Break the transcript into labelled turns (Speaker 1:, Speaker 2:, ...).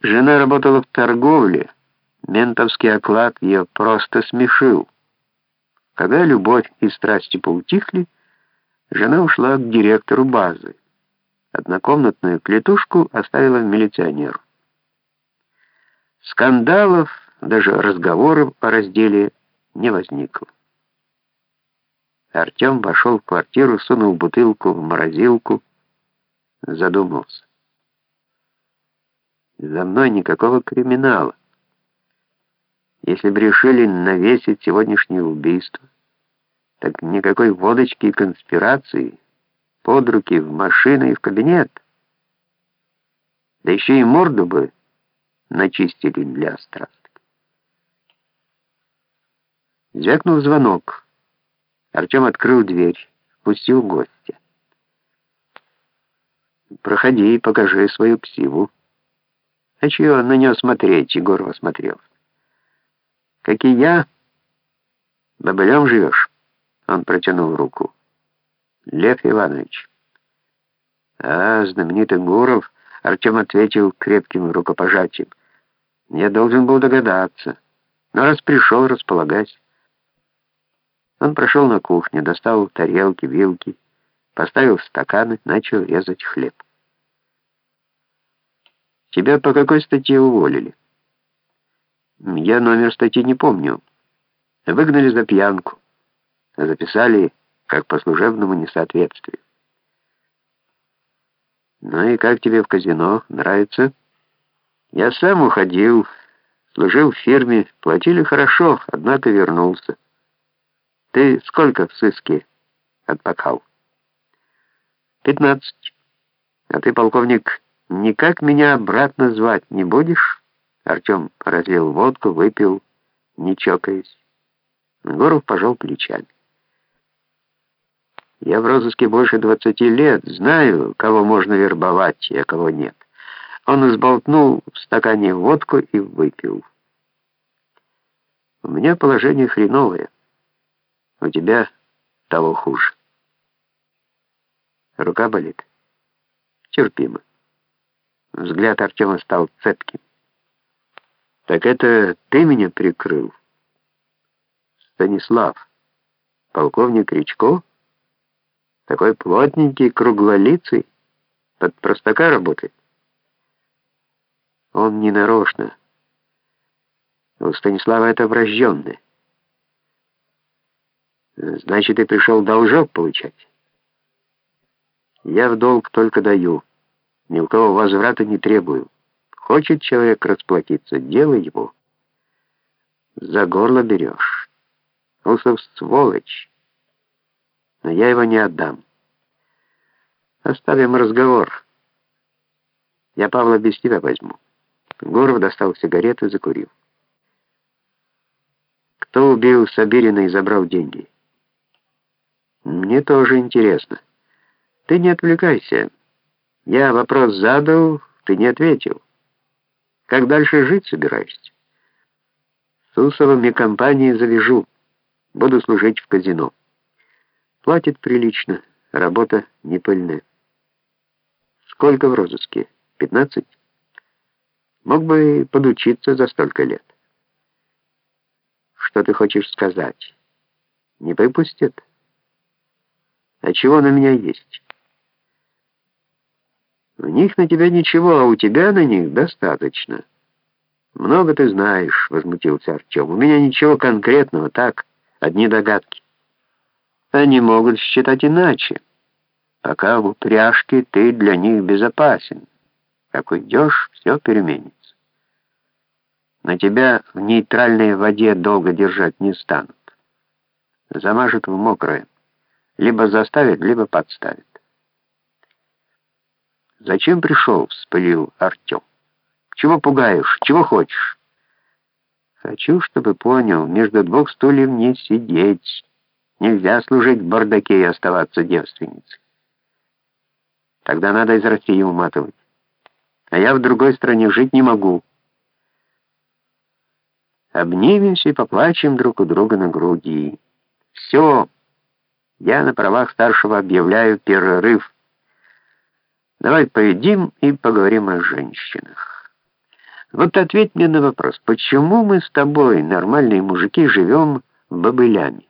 Speaker 1: Жена работала в торговле, ментовский оклад ее просто смешил. Когда любовь и страсти поутихли, жена ушла к директору базы. Однокомнатную клетушку оставила милиционеру. Скандалов, даже разговоров о разделе не возникло. Артем вошел в квартиру, сунул бутылку в морозилку, задумался. За мной никакого криминала. Если бы решили навесить сегодняшнее убийство, так никакой водочки и конспирации, под руки, в машину и в кабинет. Да еще и морду бы начистили для страсток. Звякнул звонок. Артем открыл дверь, пустил гостя. «Проходи и покажи свою ксиву». А чего на нее смотреть, Егор осмотрел. Как и я, бобылем живешь? Он протянул руку. Лев Иванович. А, знаменитый Гуров, Артем ответил крепким рукопожатием. Я должен был догадаться. Но раз пришел, располагайся. Он прошел на кухню, достал тарелки, вилки, поставил стаканы, начал резать хлеб. Тебя по какой статье уволили? Я номер статьи не помню. Выгнали за пьянку. Записали как по служебному несоответствию. Ну и как тебе в казино? Нравится? Я сам уходил, служил в фирме, платили хорошо, однако вернулся. Ты сколько в сыске отпакал? Пятнадцать. А ты, полковник, «Никак меня обратно звать не будешь?» Артем разлил водку, выпил, не чокаясь. Горов пожал плечами. «Я в розыске больше двадцати лет, знаю, кого можно вербовать, а кого нет». Он изболтнул в стакане водку и выпил. «У меня положение хреновое. У тебя того хуже. Рука болит. Терпимо. Взгляд Артема стал цепким. «Так это ты меня прикрыл?» «Станислав, полковник Речко? Такой плотненький, круглолицый, под простака работает?» «Он не нарочно. У Станислава это врожденное. Значит, ты пришел должок получать?» «Я в долг только даю». Ни у кого возврата не требую. Хочет человек расплатиться, делай его. За горло берешь. Усов сволочь. Но я его не отдам. Оставим разговор. Я Павла без тебя возьму. Гуров достал сигарету и закурил. Кто убил Сабирина и забрал деньги? Мне тоже интересно. Ты не отвлекайся. Я вопрос задал, ты не ответил. Как дальше жить собираешься? С Усовым компании завяжу. Буду служить в казино. Платит прилично, работа не пыльная. Сколько в розыске? Пятнадцать? Мог бы подучиться за столько лет. Что ты хочешь сказать? Не выпустят? А чего на меня есть? У них на тебя ничего, а у тебя на них достаточно. Много ты знаешь, возмутился Артем. У меня ничего конкретного, так, одни догадки. Они могут считать иначе. Пока в упряжке ты для них безопасен. Как уйдешь, все переменится. На тебя в нейтральной воде долго держать не станут. Замажут в мокрое. Либо заставят, либо подставят. «Зачем пришел?» — вспылил Артем. «Чего пугаешь? Чего хочешь?» «Хочу, чтобы понял, между двух стульев не сидеть. Нельзя служить в бардаке и оставаться девственницей. Тогда надо из России уматывать. А я в другой стране жить не могу». Обнимемся и поплачем друг у друга на груди. Все. Я на правах старшего объявляю перерыв. Давай поедим и поговорим о женщинах. Вот ответь мне на вопрос, почему мы с тобой, нормальные мужики, живем бобылями?